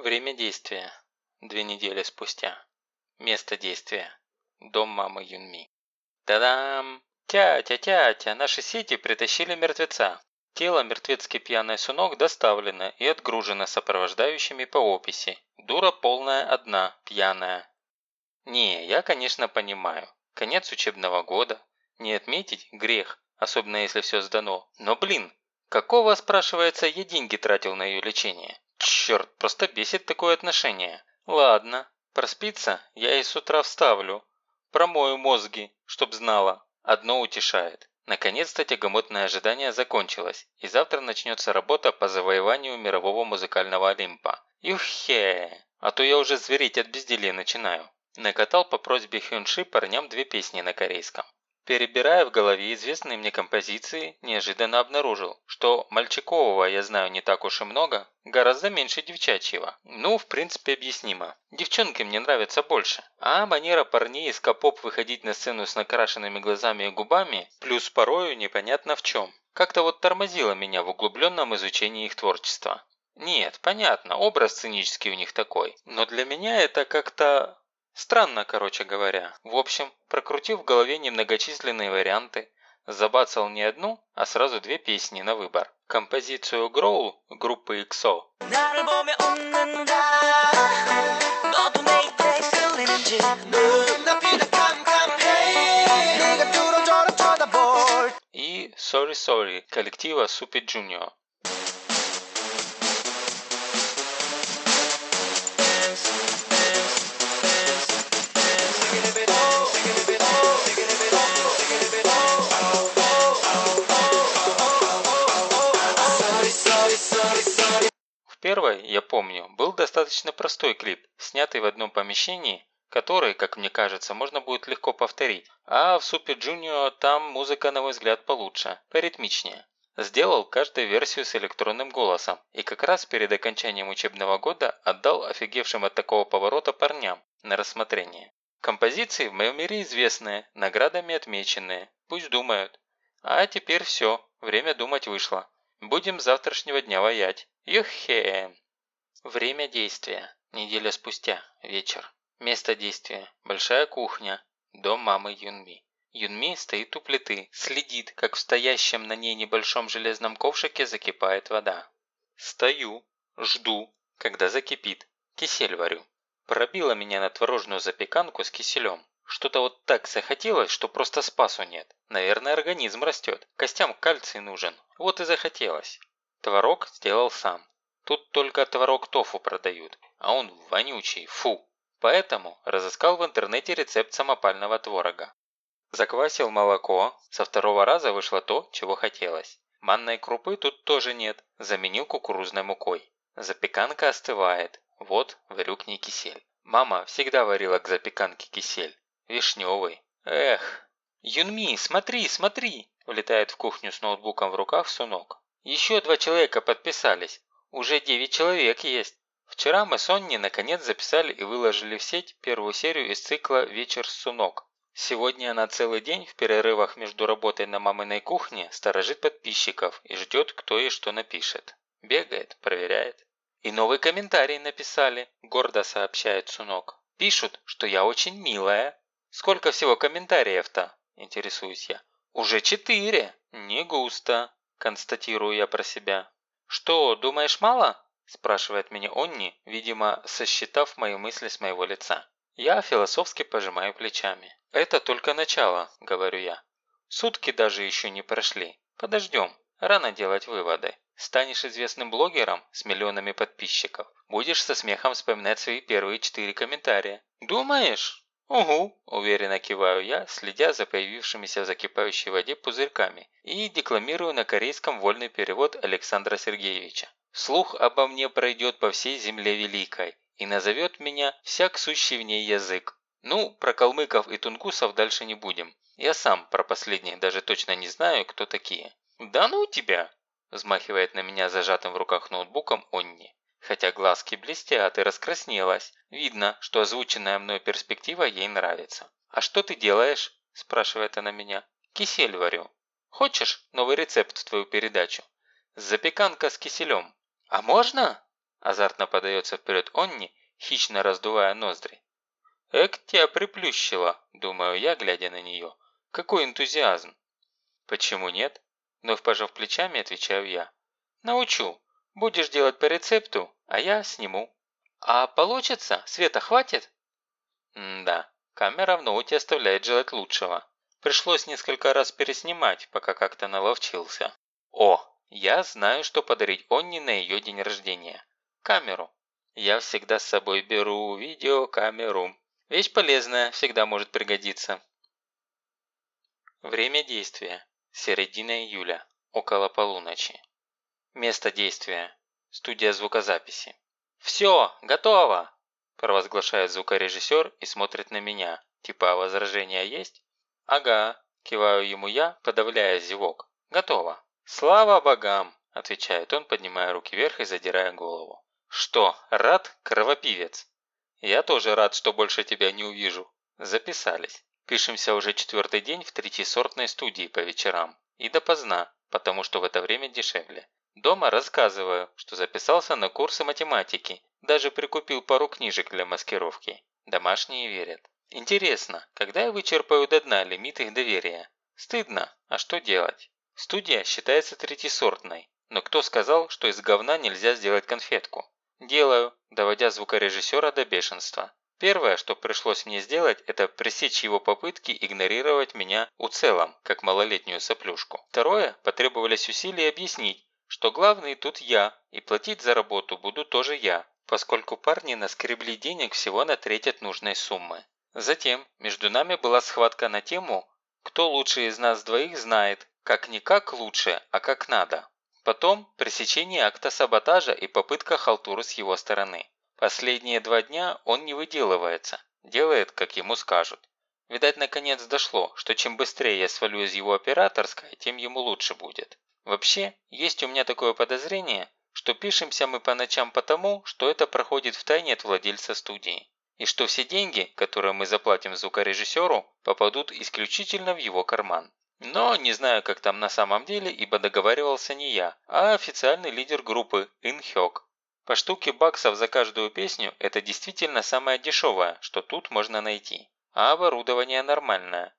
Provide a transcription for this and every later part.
Время действия. Две недели спустя. Место действия. Дом мамы Юнми. Та-дам! Тятя, тятя, наши сети притащили мертвеца. Тело мертвецки пьяной Сунок доставлено и отгружено сопровождающими по описи. Дура полная одна, пьяная. Не, я, конечно, понимаю. Конец учебного года. Не отметить – грех, особенно если все сдано. Но, блин, какого, спрашивается, я деньги тратил на ее лечение? Черт, просто бесит такое отношение. Ладно, проспится, я и с утра вставлю. Промою мозги, чтоб знала. Одно утешает. Наконец-то тягомотное ожидание закончилось, и завтра начнется работа по завоеванию мирового музыкального Олимпа. Юхе! А то я уже звереть от безделья начинаю. Накатал по просьбе Хюнши парням две песни на корейском. Перебирая в голове известные мне композиции, неожиданно обнаружил, что мальчикового я знаю не так уж и много, гораздо меньше девчачьего. Ну, в принципе, объяснимо. Девчонки мне нравятся больше. А манера парней из капоп выходить на сцену с накрашенными глазами и губами, плюс порою непонятно в чем. Как-то вот тормозило меня в углубленном изучении их творчества. Нет, понятно, образ сценический у них такой. Но для меня это как-то Странно, короче говоря. В общем, прокрутив в голове немногочисленные варианты, забацал не одну, а сразу две песни на выбор. Композицию «Growl» группы XO и «Sorry Sorry» коллектива Super Junior. Первой, я помню, был достаточно простой клип, снятый в одном помещении, который, как мне кажется, можно будет легко повторить. А в Super Junior там музыка, на мой взгляд, получше, поритмичнее. Сделал каждую версию с электронным голосом и как раз перед окончанием учебного года отдал офигевшим от такого поворота парням на рассмотрение. Композиции в моем мире известные, наградами отмеченные, пусть думают. А теперь все, время думать вышло. Будем завтрашнего дня воять. Юхе! Время действия. Неделя спустя. Вечер. Место действия. Большая кухня. Дом мамы Юнми. Юнми стоит у плиты, следит, как в стоящем на ней небольшом железном ковшике закипает вода. Стою, жду, когда закипит. Кисель варю. Пробила меня на творожную запеканку с киселем. Что-то вот так захотелось, что просто спасу нет. Наверное, организм растет. Костям кальций нужен. Вот и захотелось. Творог сделал сам. Тут только творог тофу продают, а он вонючий, фу. Поэтому разыскал в интернете рецепт самопального творога. Заквасил молоко, со второго раза вышло то, чего хотелось. Манной крупы тут тоже нет, заменил кукурузной мукой. Запеканка остывает, вот варю к ней кисель. Мама всегда варила к запеканке кисель. Вишневый. Эх. Юнми, смотри, смотри! Влетает в кухню с ноутбуком в руках Сунок. Еще два человека подписались. Уже девять человек есть. Вчера мы с Онни наконец записали и выложили в сеть первую серию из цикла «Вечер с Сунок». Сегодня она целый день в перерывах между работой на маминой кухне сторожит подписчиков и ждет, кто ей что напишет. Бегает, проверяет. И новый комментарий написали, гордо сообщает Сунок. Пишут, что я очень милая, «Сколько всего комментариев-то?» – интересуюсь я. «Уже четыре. Не густо», – констатирую я про себя. «Что, думаешь, мало?» – спрашивает меня Онни, видимо, сосчитав мои мысли с моего лица. Я философски пожимаю плечами. «Это только начало», – говорю я. «Сутки даже еще не прошли. Подождем. Рано делать выводы. Станешь известным блогером с миллионами подписчиков. Будешь со смехом вспоминать свои первые четыре комментария. Думаешь?» «Угу», – уверенно киваю я, следя за появившимися в закипающей воде пузырьками и декламирую на корейском вольный перевод Александра Сергеевича. «Слух обо мне пройдет по всей земле великой и назовет меня всяк сущий в ней язык. Ну, про калмыков и тунгусов дальше не будем. Я сам про последних даже точно не знаю, кто такие». «Да ну тебя!» – взмахивает на меня зажатым в руках ноутбуком Онни. Хотя глазки блестят и раскраснелась. Видно, что озвученная мной перспектива ей нравится. «А что ты делаешь?» – спрашивает она меня. «Кисель варю. Хочешь новый рецепт в твою передачу? Запеканка с киселем. А можно?» Азартно подается вперед Онни, хищно раздувая ноздри. «Эк, тебя приплющило», – думаю я, глядя на нее. «Какой энтузиазм!» «Почему нет?» – вновь пожав плечами, отвечаю я. «Научу. Будешь делать по рецепту, а я сниму». «А получится? Света хватит?» М-да, камера в ноуте оставляет желать лучшего. Пришлось несколько раз переснимать, пока как-то наловчился. О, я знаю, что подарить Онни на ее день рождения. Камеру. Я всегда с собой беру видеокамеру. Вещь полезная, всегда может пригодиться. Время действия. Середина июля. Около полуночи. Место действия. Студия звукозаписи. «Все, готово!» – провозглашает звукорежиссер и смотрит на меня. Типа, возражения есть? «Ага», – киваю ему я, подавляя зевок. «Готово». «Слава богам!» – отвечает он, поднимая руки вверх и задирая голову. «Что, рад, кровопивец?» «Я тоже рад, что больше тебя не увижу». Записались. Пишемся уже четвертый день в третьесортной студии по вечерам. И допоздна, потому что в это время дешевле. Дома рассказываю, что записался на курсы математики, даже прикупил пару книжек для маскировки. Домашние верят. Интересно, когда я вычерпаю до дна лимит их доверия? Стыдно, а что делать? Студия считается третьесортной, но кто сказал, что из говна нельзя сделать конфетку? Делаю, доводя звукорежиссера до бешенства. Первое, что пришлось мне сделать, это пресечь его попытки игнорировать меня уцелом, как малолетнюю соплюшку. Второе, потребовались усилия объяснить, что главный тут я, и платить за работу буду тоже я, поскольку парни наскребли денег всего на треть от нужной суммы. Затем между нами была схватка на тему, кто лучше из нас двоих знает, как не как лучше, а как надо. Потом пресечение акта саботажа и попытка халтуры с его стороны. Последние два дня он не выделывается, делает, как ему скажут. Видать, наконец дошло, что чем быстрее я свалю из его операторской, тем ему лучше будет. Вообще, есть у меня такое подозрение, что пишемся мы по ночам потому, что это проходит в тайне от владельца студии и что все деньги, которые мы заплатим звукорежиссеру, попадут исключительно в его карман. Но не знаю, как там на самом деле, ибо договаривался не я, а официальный лидер группы Инхёк. По штуке баксов за каждую песню это действительно самое дешевое, что тут можно найти. А оборудование нормальное.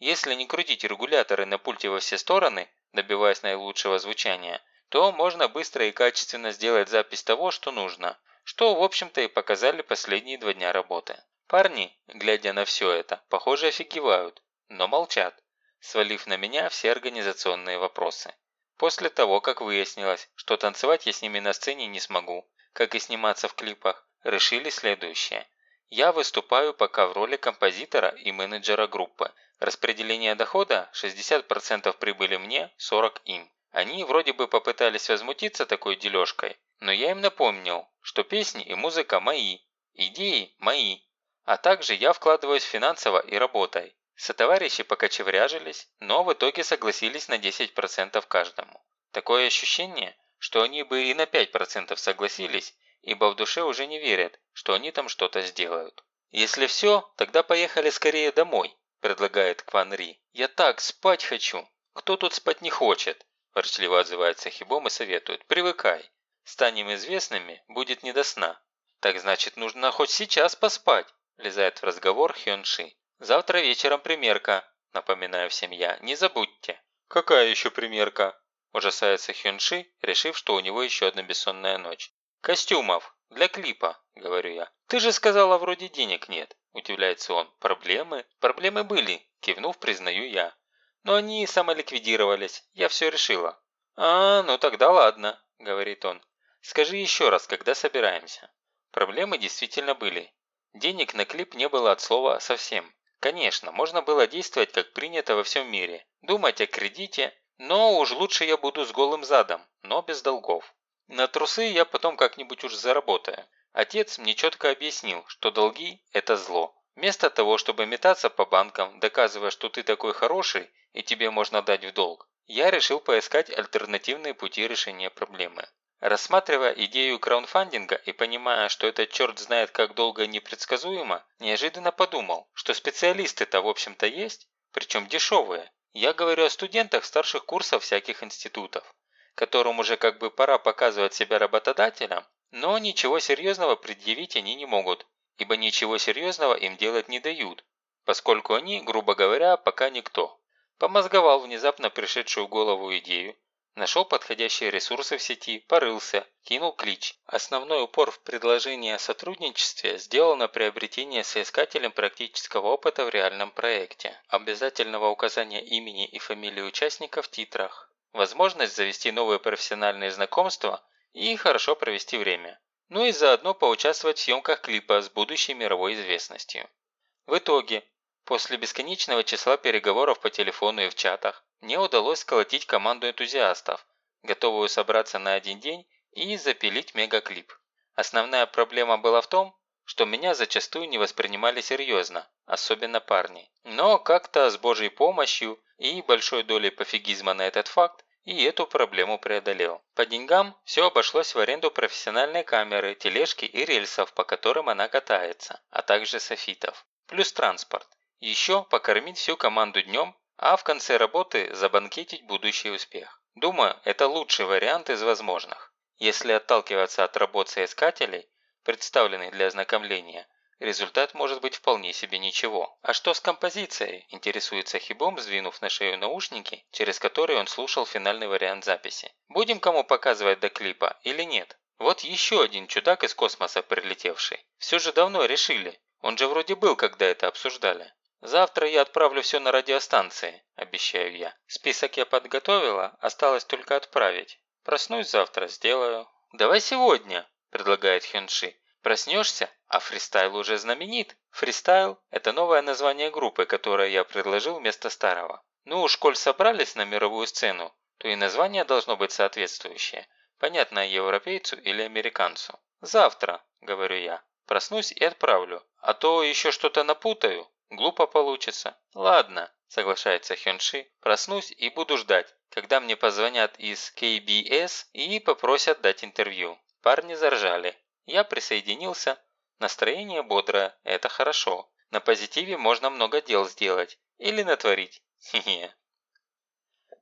Если не крутить регуляторы на пульте во все стороны, добиваясь наилучшего звучания, то можно быстро и качественно сделать запись того, что нужно – что, в общем-то, и показали последние два дня работы. Парни, глядя на все это, похоже офигевают, но молчат, свалив на меня все организационные вопросы. После того, как выяснилось, что танцевать я с ними на сцене не смогу, как и сниматься в клипах, решили следующее. Я выступаю пока в роли композитора и менеджера группы. Распределение дохода 60% прибыли мне, 40% им. Они вроде бы попытались возмутиться такой дележкой, но я им напомнил, что песни и музыка мои, идеи мои, а также я вкладываюсь финансово и работой. Сотоварищи покочевряжились, но в итоге согласились на 10% каждому. Такое ощущение, что они бы и на 5% согласились, ибо в душе уже не верят, что они там что-то сделают. «Если все, тогда поехали скорее домой», – предлагает Кван Ри. «Я так спать хочу». «Кто тут спать не хочет?» – ворчливо отзывается Хибом и советует. «Привыкай. Станем известными, будет не до сна. Так значит, нужно хоть сейчас поспать, влезает в разговор Хёнши. Завтра вечером примерка, напоминаю всем я, не забудьте. Какая еще примерка? Ужасается Хёнши, решив, что у него еще одна бессонная ночь. Костюмов, для клипа, говорю я. Ты же сказала, вроде денег нет, удивляется он. Проблемы? Проблемы были, кивнув, признаю я. Но они самоликвидировались, я все решила. «А, ну тогда ладно», – говорит он. Скажи еще раз, когда собираемся?» Проблемы действительно были. Денег на клип не было от слова совсем. Конечно, можно было действовать, как принято во всем мире. Думать о кредите, но уж лучше я буду с голым задом, но без долгов. На трусы я потом как-нибудь уж заработаю. Отец мне четко объяснил, что долги – это зло. Вместо того, чтобы метаться по банкам, доказывая, что ты такой хороший и тебе можно дать в долг, я решил поискать альтернативные пути решения проблемы. Рассматривая идею краунфандинга и понимая, что этот черт знает как долго и непредсказуемо, неожиданно подумал, что специалисты-то в общем-то есть, причем дешевые. Я говорю о студентах старших курсов всяких институтов, которым уже как бы пора показывать себя работодателям, Но ничего серьезного предъявить они не могут, ибо ничего серьезного им делать не дают, поскольку они, грубо говоря, пока никто. Помозговал внезапно пришедшую голову идею, нашел подходящие ресурсы в сети, порылся, кинул клич. Основной упор в предложении о сотрудничестве сделал на приобретение соискателем практического опыта в реальном проекте, обязательного указания имени и фамилии участника в титрах, возможность завести новые профессиональные знакомства и хорошо провести время. Ну и заодно поучаствовать в съемках клипа с будущей мировой известностью. В итоге После бесконечного числа переговоров по телефону и в чатах мне удалось сколотить команду энтузиастов, готовую собраться на один день и запилить мегаклип. Основная проблема была в том, что меня зачастую не воспринимали серьезно, особенно парни. Но как-то с божьей помощью и большой долей пофигизма на этот факт и эту проблему преодолел. По деньгам все обошлось в аренду профессиональной камеры, тележки и рельсов, по которым она катается, а также софитов. Плюс транспорт. Еще покормить всю команду днем, а в конце работы забанкетить будущий успех. Думаю, это лучший вариант из возможных. Если отталкиваться от работ соискателей, представленных для ознакомления, результат может быть вполне себе ничего. А что с композицией? Интересуется Хибом, сдвинув на шею наушники, через которые он слушал финальный вариант записи. Будем кому показывать до клипа или нет? Вот еще один чудак из космоса прилетевший. Все же давно решили. Он же вроде был, когда это обсуждали. «Завтра я отправлю все на радиостанции», – обещаю я. «Список я подготовила, осталось только отправить. Проснусь завтра, сделаю». «Давай сегодня», – предлагает Хёнши. «Проснешься, а фристайл уже знаменит. Фристайл – это новое название группы, которое я предложил вместо старого. Ну уж, коль собрались на мировую сцену, то и название должно быть соответствующее. Понятно европейцу или американцу. «Завтра», – говорю я. «Проснусь и отправлю. А то еще что-то напутаю». Глупо получится. Ладно, соглашается Хёнши. Проснусь и буду ждать, когда мне позвонят из KBS и попросят дать интервью. Парни заржали. Я присоединился. Настроение бодрое, это хорошо. На позитиве можно много дел сделать. Или натворить. Хе-хе.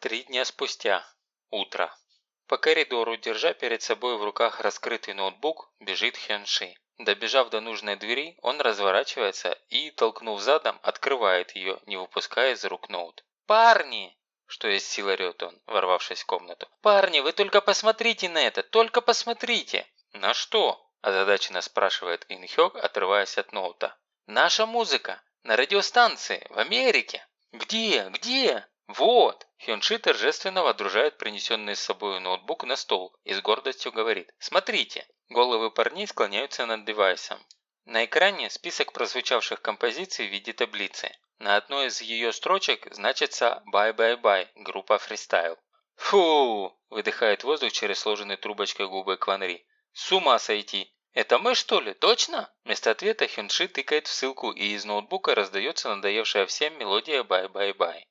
Три дня спустя. Утро. По коридору, держа перед собой в руках раскрытый ноутбук, бежит Хёнши. Добежав до нужной двери, он разворачивается и, толкнув задом, открывает ее, не выпуская из рук ноут. «Парни!» Что есть сила орёт он, ворвавшись в комнату. «Парни, вы только посмотрите на это! Только посмотрите!» «На что?» – озадаченно спрашивает Инхёк, отрываясь от ноута. «Наша музыка! На радиостанции! В Америке!» «Где? Где?» «Вот!» Хёнши торжественно водружает принесенный с собой ноутбук на стол и с гордостью говорит. «Смотрите!» Головы парней склоняются над девайсом. На экране список прозвучавших композиций в виде таблицы. На одной из ее строчек значится «Bye Bye Bye» группа «Фристайл». «Фу!» – выдыхает воздух через сложенные трубочкой губы Кванри. «С ума сойти! Это мы что ли? Точно?» Вместо ответа Хюнши тыкает в ссылку и из ноутбука раздается надоевшая всем мелодия «Bye Bye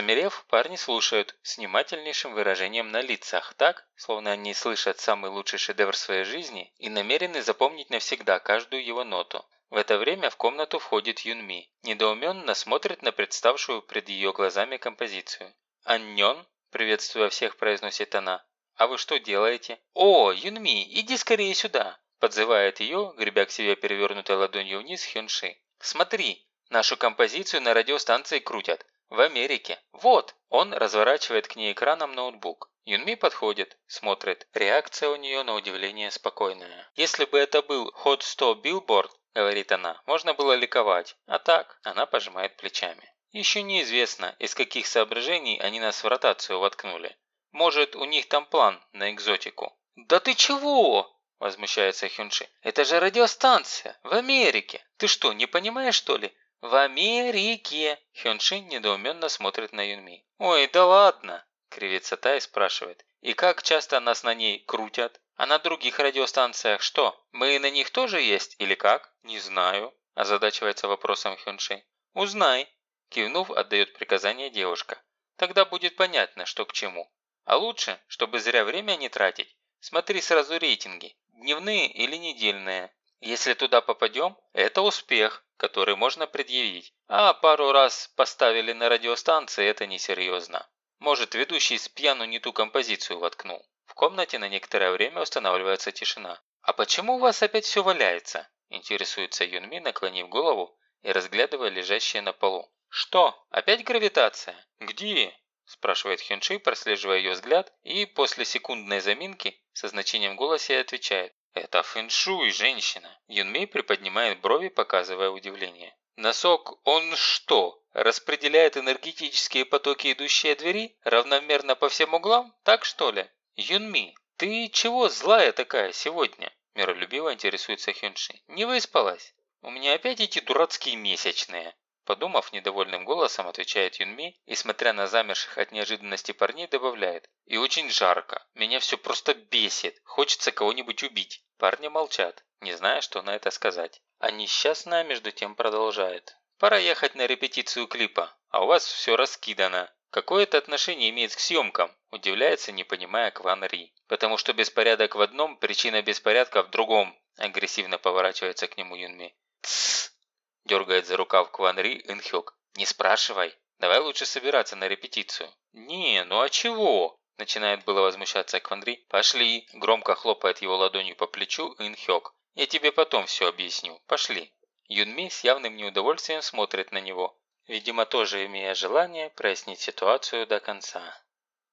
Замерев, парни слушают с внимательнейшим выражением на лицах, так, словно они слышат самый лучший шедевр своей жизни и намерены запомнить навсегда каждую его ноту. В это время в комнату входит Юнми. Недоуменно смотрит на представшую пред ее глазами композицию. «Аннён?» – приветствуя всех, произносит она. «А вы что делаете?» «О, Юнми, иди скорее сюда!» – подзывает ее, гребя к себе перевернутой ладонью вниз Хёнши. «Смотри, нашу композицию на радиостанции крутят. В Америке. Вот!» Он разворачивает к ней экраном ноутбук. Юнми подходит, смотрит. Реакция у нее на удивление спокойная. «Если бы это был Hot 100 Billboard, – говорит она, – можно было ликовать. А так, она пожимает плечами. Еще неизвестно, из каких соображений они нас в ротацию воткнули. Может, у них там план на экзотику. «Да ты чего?» – возмущается Хюнши. «Это же радиостанция! В Америке! Ты что, не понимаешь, что ли? «В Америке!» Хёншин недоуменно смотрит на Юнми. «Ой, да ладно!» Кривится та и спрашивает. «И как часто нас на ней крутят? А на других радиостанциях что? Мы на них тоже есть или как?» «Не знаю», озадачивается вопросом Хёнши. «Узнай!» Кивнув, отдает приказание девушка. «Тогда будет понятно, что к чему. А лучше, чтобы зря время не тратить, смотри сразу рейтинги, дневные или недельные. Если туда попадем, это успех, который можно предъявить. А пару раз поставили на радиостанции – это несерьезно. Может, ведущий с пьяну не ту композицию воткнул. В комнате на некоторое время устанавливается тишина. «А почему у вас опять все валяется?» – интересуется Юнми, наклонив голову и разглядывая лежащее на полу. «Что? Опять гравитация? Где?» – спрашивает Хюнши, прослеживая ее взгляд, и после секундной заминки со значением в голосе отвечает. «Это фэншуй, женщина!» Юнми приподнимает брови, показывая удивление. «Носок, он что, распределяет энергетические потоки, идущие от двери, равномерно по всем углам? Так что ли?» «Юнми, ты чего злая такая сегодня?» Миролюбиво интересуется Хюнши. «Не выспалась? У меня опять эти дурацкие месячные». Подумав, недовольным голосом отвечает Юнми и, смотря на замерших от неожиданности парней, добавляет. «И очень жарко. Меня все просто бесит. Хочется кого-нибудь убить». Парни молчат, не зная, что на это сказать. А несчастная между тем продолжает. «Пора ехать на репетицию клипа, а у вас все раскидано. Какое это отношение имеет к съемкам?» – удивляется, не понимая Кван Ри. «Потому что беспорядок в одном, причина беспорядка в другом», – агрессивно поворачивается к нему Юнми. «Тссс!» – дергает за рукав Кван Ри Инхёк. «Не спрашивай. Давай лучше собираться на репетицию». «Не, ну а чего?» – начинает было возмущаться Кван Ри. «Пошли!» – громко хлопает его ладонью по плечу Инхёк. «Я тебе потом все объясню. Пошли!» Юнми с явным неудовольствием смотрит на него видимо тоже имея желание прояснить ситуацию до конца.